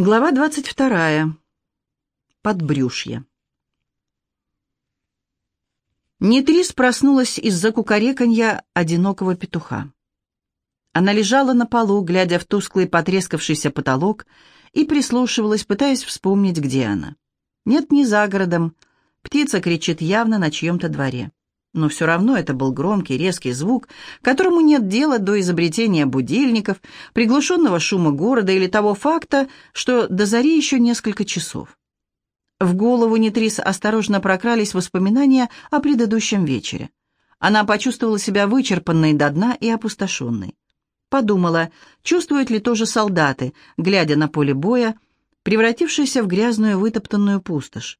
Глава 22. Подбрюшье. Нетрис проснулась из-за кукареканья одинокого петуха. Она лежала на полу, глядя в тусклый потрескавшийся потолок, и прислушивалась, пытаясь вспомнить, где она. Нет, не за городом. Птица кричит явно на чьем-то дворе но все равно это был громкий, резкий звук, которому нет дела до изобретения будильников, приглушенного шума города или того факта, что до зари еще несколько часов. В голову Нитрис осторожно прокрались воспоминания о предыдущем вечере. Она почувствовала себя вычерпанной до дна и опустошенной. Подумала, чувствуют ли тоже солдаты, глядя на поле боя, превратившиеся в грязную вытоптанную пустошь.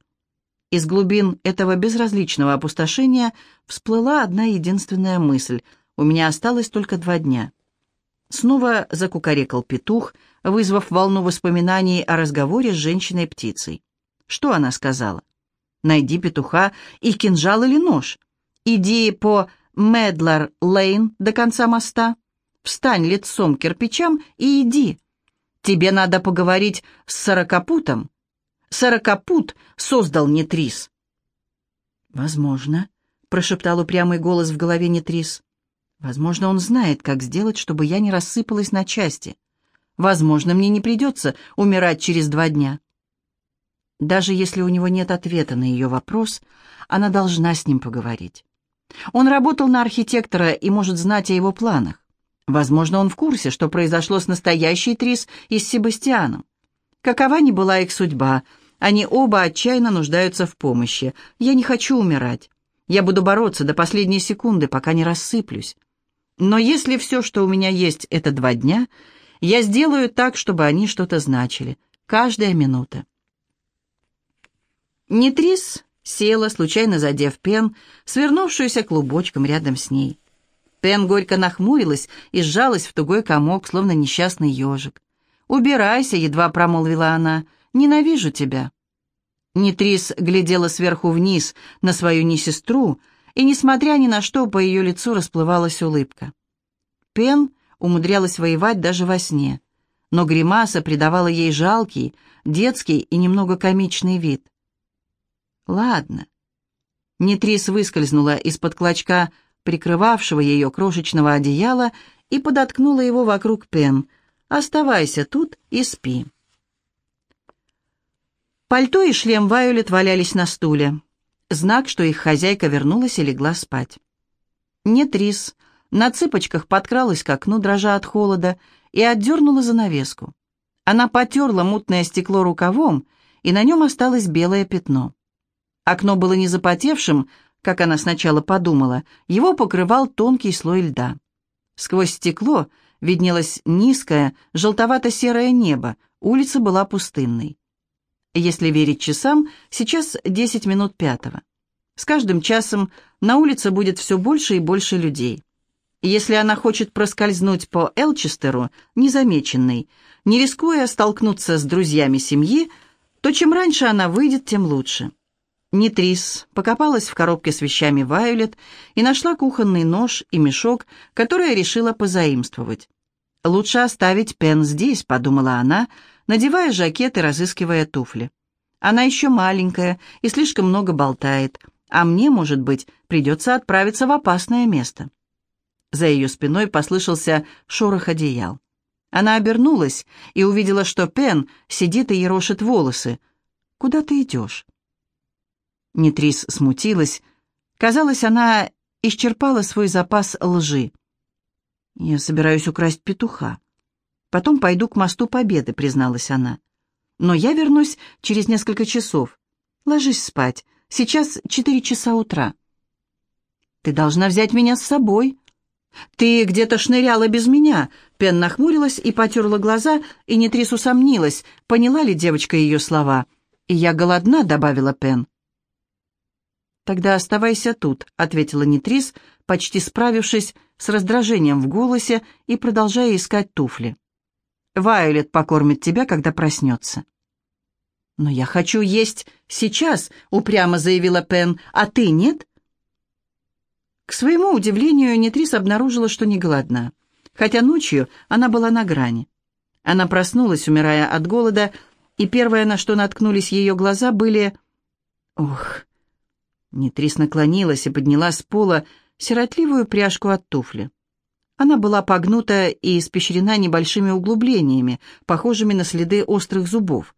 Из глубин этого безразличного опустошения всплыла одна единственная мысль. У меня осталось только два дня. Снова закукарекал петух, вызвав волну воспоминаний о разговоре с женщиной-птицей. Что она сказала? «Найди петуха и кинжал или нож. Иди по Медлар-Лейн до конца моста. Встань лицом к кирпичам и иди. Тебе надо поговорить с сорокопутом. Сорокопут создал Нетрис. «Возможно», — прошептал упрямый голос в голове Нетрис. «Возможно, он знает, как сделать, чтобы я не рассыпалась на части. Возможно, мне не придется умирать через два дня». Даже если у него нет ответа на ее вопрос, она должна с ним поговорить. Он работал на архитектора и может знать о его планах. Возможно, он в курсе, что произошло с настоящей Трис и с Себастьяном. Какова ни была их судьба, они оба отчаянно нуждаются в помощи. Я не хочу умирать. Я буду бороться до последней секунды, пока не рассыплюсь. Но если все, что у меня есть, это два дня, я сделаю так, чтобы они что-то значили. Каждая минута. Нитрис села, случайно задев Пен, свернувшуюся клубочком рядом с ней. Пен горько нахмурилась и сжалась в тугой комок, словно несчастный ежик. «Убирайся», — едва промолвила она, — Ненавижу тебя». Нитрис глядела сверху вниз на свою несестру, и, несмотря ни на что, по ее лицу расплывалась улыбка. Пен умудрялась воевать даже во сне, но гримаса придавала ей жалкий, детский и немного комичный вид. «Ладно». Нитрис выскользнула из-под клочка прикрывавшего ее крошечного одеяла и подоткнула его вокруг Пен. «Оставайся тут и спи». Пальто и шлем Вайолет валялись на стуле. Знак, что их хозяйка вернулась и легла спать. Нет рис. На цыпочках подкралась к окну, дрожа от холода, и отдернула занавеску. Она потерла мутное стекло рукавом, и на нем осталось белое пятно. Окно было не запотевшим, как она сначала подумала, его покрывал тонкий слой льда. Сквозь стекло виднелось низкое, желтовато-серое небо, улица была пустынной. Если верить часам, сейчас 10 минут пятого. С каждым часом на улице будет все больше и больше людей. Если она хочет проскользнуть по Элчестеру, незамеченной, не рискуя столкнуться с друзьями семьи, то чем раньше она выйдет, тем лучше. Нитрис покопалась в коробке с вещами Вайолет и нашла кухонный нож и мешок, который решила позаимствовать. «Лучше оставить Пен здесь», — подумала она, — надевая жакет и разыскивая туфли. Она еще маленькая и слишком много болтает, а мне, может быть, придется отправиться в опасное место. За ее спиной послышался шорох одеял. Она обернулась и увидела, что Пен сидит и ерошит волосы. «Куда ты идешь?» Нитрис смутилась. Казалось, она исчерпала свой запас лжи. «Я собираюсь украсть петуха». Потом пойду к мосту Победы», — призналась она. «Но я вернусь через несколько часов. Ложись спать. Сейчас четыре часа утра». «Ты должна взять меня с собой». «Ты где-то шныряла без меня». Пен нахмурилась и потерла глаза, и Нетрис усомнилась, поняла ли девочка ее слова. «И я голодна», — добавила Пен. «Тогда оставайся тут», — ответила Нетрис, почти справившись с раздражением в голосе и продолжая искать туфли. Вайолет покормит тебя, когда проснется». «Но я хочу есть сейчас», — упрямо заявила Пен, — «а ты нет?» К своему удивлению, Нетрис обнаружила, что не голодна, хотя ночью она была на грани. Она проснулась, умирая от голода, и первое, на что наткнулись ее глаза, были... Ох! Нитрис наклонилась и подняла с пола сиротливую пряжку от туфли. Она была погнута и испещрена небольшими углублениями, похожими на следы острых зубов.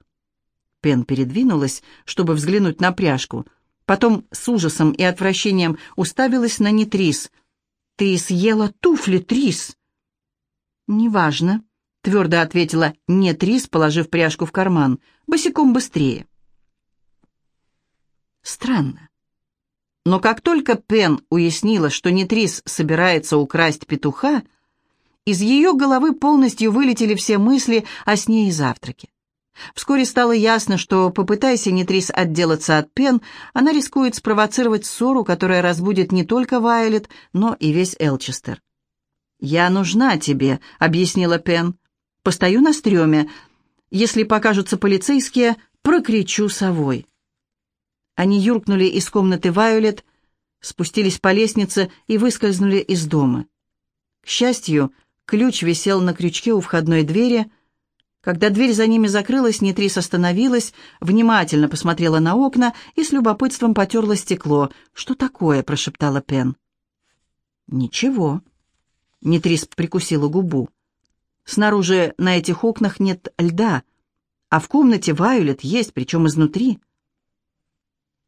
Пен передвинулась, чтобы взглянуть на пряжку. Потом с ужасом и отвращением уставилась на Нитрис. «Ты съела туфли, Трис!» «Неважно», — твердо ответила Нетрис, положив пряжку в карман. «Босиком быстрее». Странно. Но как только Пен уяснила, что Нитрис собирается украсть петуха, из ее головы полностью вылетели все мысли о сне и завтраке. Вскоре стало ясно, что, попытайся Нитрис отделаться от Пен, она рискует спровоцировать ссору, которая разбудит не только Вайолет, но и весь Элчестер. «Я нужна тебе», — объяснила Пен. «Постою на стреме. Если покажутся полицейские, прокричу совой». Они юркнули из комнаты Вайолет, спустились по лестнице и выскользнули из дома. К счастью, ключ висел на крючке у входной двери. Когда дверь за ними закрылась, Нитрис остановилась, внимательно посмотрела на окна и с любопытством потерла стекло. «Что такое?» — прошептала Пен. «Ничего». Нитрис прикусила губу. «Снаружи на этих окнах нет льда, а в комнате Вайолет есть, причем изнутри».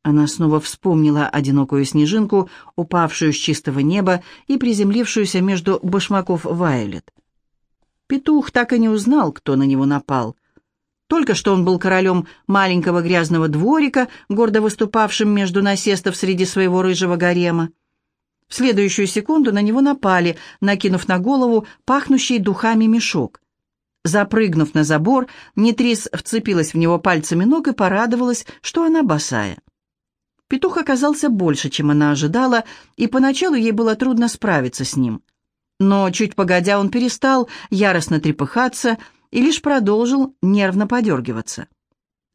Она снова вспомнила одинокую снежинку, упавшую с чистого неба и приземлившуюся между башмаков Вайолет. Петух так и не узнал, кто на него напал. Только что он был королем маленького грязного дворика, гордо выступавшим между насестов среди своего рыжего гарема. В следующую секунду на него напали, накинув на голову пахнущий духами мешок. Запрыгнув на забор, Нитрис вцепилась в него пальцами ног и порадовалась, что она босая. Петух оказался больше, чем она ожидала, и поначалу ей было трудно справиться с ним. Но чуть погодя он перестал яростно трепыхаться и лишь продолжил нервно подергиваться.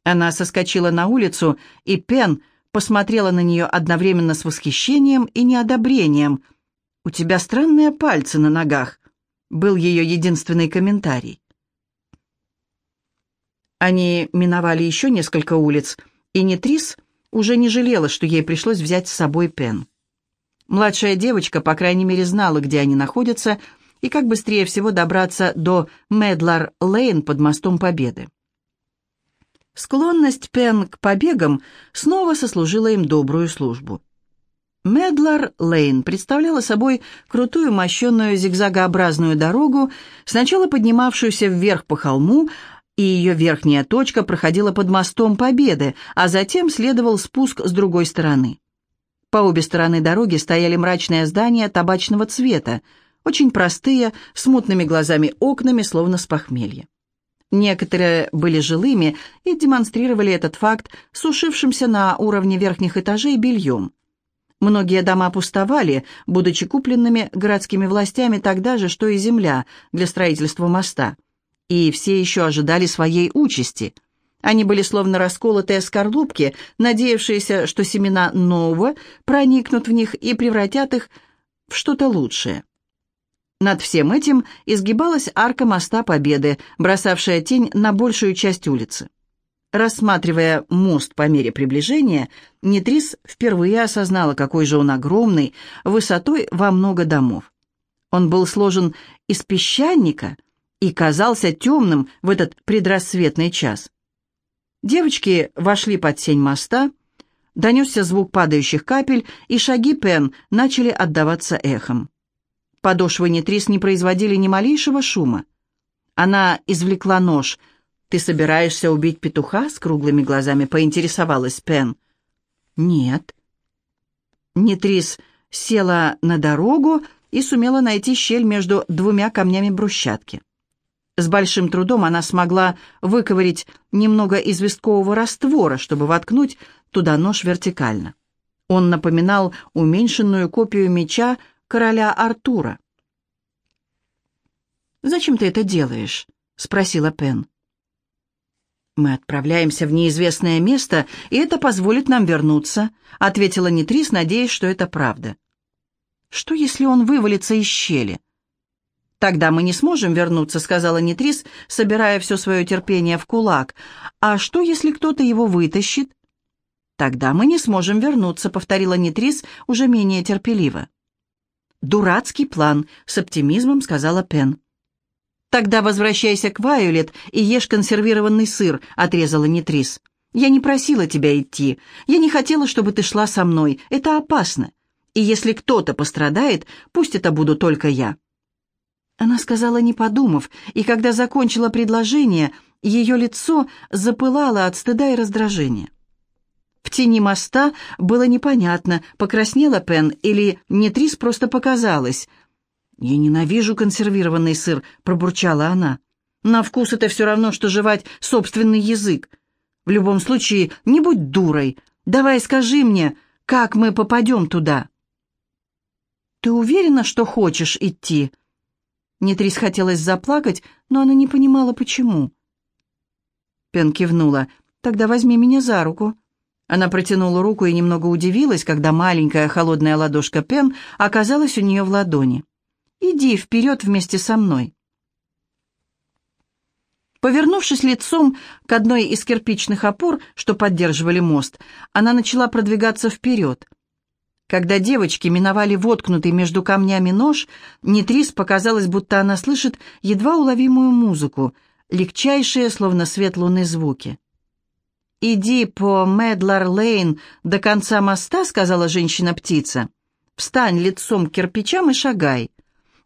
Она соскочила на улицу, и Пен посмотрела на нее одновременно с восхищением и неодобрением. «У тебя странные пальцы на ногах», — был ее единственный комментарий. Они миновали еще несколько улиц, и Нитрис уже не жалела, что ей пришлось взять с собой Пен. Младшая девочка, по крайней мере, знала, где они находятся, и как быстрее всего добраться до Медлар-Лейн под мостом Победы. Склонность Пен к побегам снова сослужила им добрую службу. Медлар-Лейн представляла собой крутую мощенную зигзагообразную дорогу, сначала поднимавшуюся вверх по холму, и ее верхняя точка проходила под мостом Победы, а затем следовал спуск с другой стороны. По обе стороны дороги стояли мрачные здания табачного цвета, очень простые, с мутными глазами окнами, словно с похмелья. Некоторые были жилыми и демонстрировали этот факт сушившимся на уровне верхних этажей бельем. Многие дома пустовали, будучи купленными городскими властями тогда же, что и земля для строительства моста – и все еще ожидали своей участи. Они были словно расколотые скорлупки, надеявшиеся, что семена нового проникнут в них и превратят их в что-то лучшее. Над всем этим изгибалась арка моста Победы, бросавшая тень на большую часть улицы. Рассматривая мост по мере приближения, Нитрис впервые осознала, какой же он огромный, высотой во много домов. Он был сложен из песчаника, и казался темным в этот предрассветный час. Девочки вошли под сень моста, донесся звук падающих капель, и шаги Пен начали отдаваться эхом. Подошвы Нитрис не производили ни малейшего шума. Она извлекла нож. «Ты собираешься убить петуха?» — с круглыми глазами поинтересовалась Пен. «Нет». Нитрис села на дорогу и сумела найти щель между двумя камнями брусчатки. С большим трудом она смогла выковырить немного известкового раствора, чтобы воткнуть туда нож вертикально. Он напоминал уменьшенную копию меча короля Артура. «Зачем ты это делаешь?» — спросила Пен. «Мы отправляемся в неизвестное место, и это позволит нам вернуться», — ответила Нитрис, надеясь, что это правда. «Что, если он вывалится из щели?» «Тогда мы не сможем вернуться», — сказала Нитрис, собирая все свое терпение в кулак. «А что, если кто-то его вытащит?» «Тогда мы не сможем вернуться», — повторила Нитрис уже менее терпеливо. «Дурацкий план», — с оптимизмом сказала Пен. «Тогда возвращайся к Вайолет и ешь консервированный сыр», — отрезала Нитрис. «Я не просила тебя идти. Я не хотела, чтобы ты шла со мной. Это опасно. И если кто-то пострадает, пусть это буду только я». Она сказала, не подумав, и когда закончила предложение, ее лицо запылало от стыда и раздражения. В тени моста было непонятно, покраснела Пен или Нетрис просто показалось. «Я ненавижу консервированный сыр», — пробурчала она. «На вкус это все равно, что жевать собственный язык. В любом случае, не будь дурой. Давай скажи мне, как мы попадем туда?» «Ты уверена, что хочешь идти?» Нетрис хотелось заплакать, но она не понимала, почему. Пен кивнула. «Тогда возьми меня за руку». Она протянула руку и немного удивилась, когда маленькая холодная ладошка Пен оказалась у нее в ладони. «Иди вперед вместе со мной». Повернувшись лицом к одной из кирпичных опор, что поддерживали мост, она начала продвигаться вперед. Когда девочки миновали воткнутый между камнями нож, Нитрис показалось, будто она слышит едва уловимую музыку, легчайшие, словно свет луны, звуки. «Иди по Медлар-Лейн до конца моста», — сказала женщина-птица. «Встань лицом к кирпичам и шагай.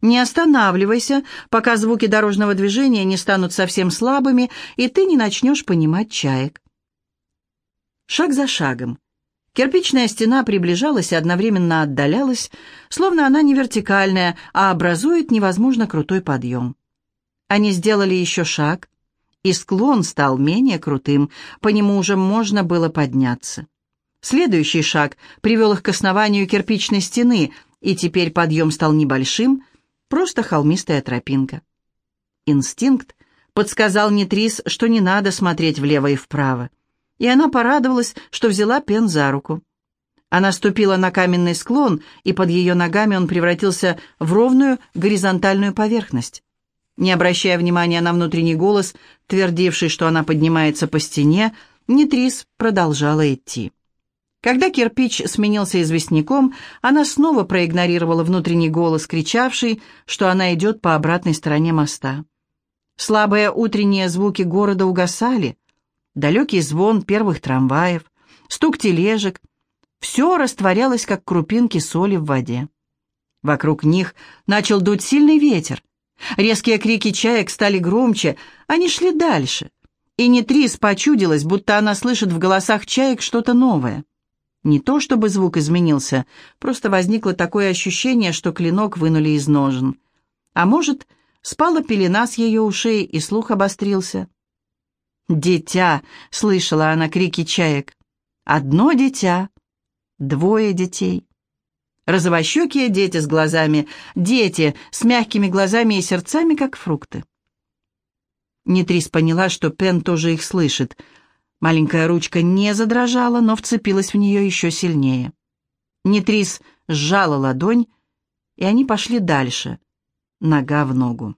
Не останавливайся, пока звуки дорожного движения не станут совсем слабыми, и ты не начнешь понимать чаек». Шаг за шагом. Кирпичная стена приближалась и одновременно отдалялась, словно она не вертикальная, а образует невозможно крутой подъем. Они сделали еще шаг, и склон стал менее крутым, по нему уже можно было подняться. Следующий шаг привел их к основанию кирпичной стены, и теперь подъем стал небольшим, просто холмистая тропинка. Инстинкт подсказал Нитрис, что не надо смотреть влево и вправо и она порадовалась, что взяла Пен за руку. Она ступила на каменный склон, и под ее ногами он превратился в ровную горизонтальную поверхность. Не обращая внимания на внутренний голос, твердивший, что она поднимается по стене, Нитрис продолжала идти. Когда кирпич сменился известняком, она снова проигнорировала внутренний голос, кричавший, что она идет по обратной стороне моста. Слабые утренние звуки города угасали, далекий звон первых трамваев, стук тележек. Все растворялось, как крупинки соли в воде. Вокруг них начал дуть сильный ветер. Резкие крики чаек стали громче, они шли дальше. И Нитрис почудилась, будто она слышит в голосах чаек что-то новое. Не то чтобы звук изменился, просто возникло такое ощущение, что клинок вынули из ножен. А может, спала пелена с ее ушей, и слух обострился. «Дитя!» — слышала она крики чаек. «Одно дитя, двое детей». Розовощекие дети с глазами, дети с мягкими глазами и сердцами, как фрукты. Нитрис поняла, что Пен тоже их слышит. Маленькая ручка не задрожала, но вцепилась в нее еще сильнее. Нитрис сжала ладонь, и они пошли дальше, нога в ногу.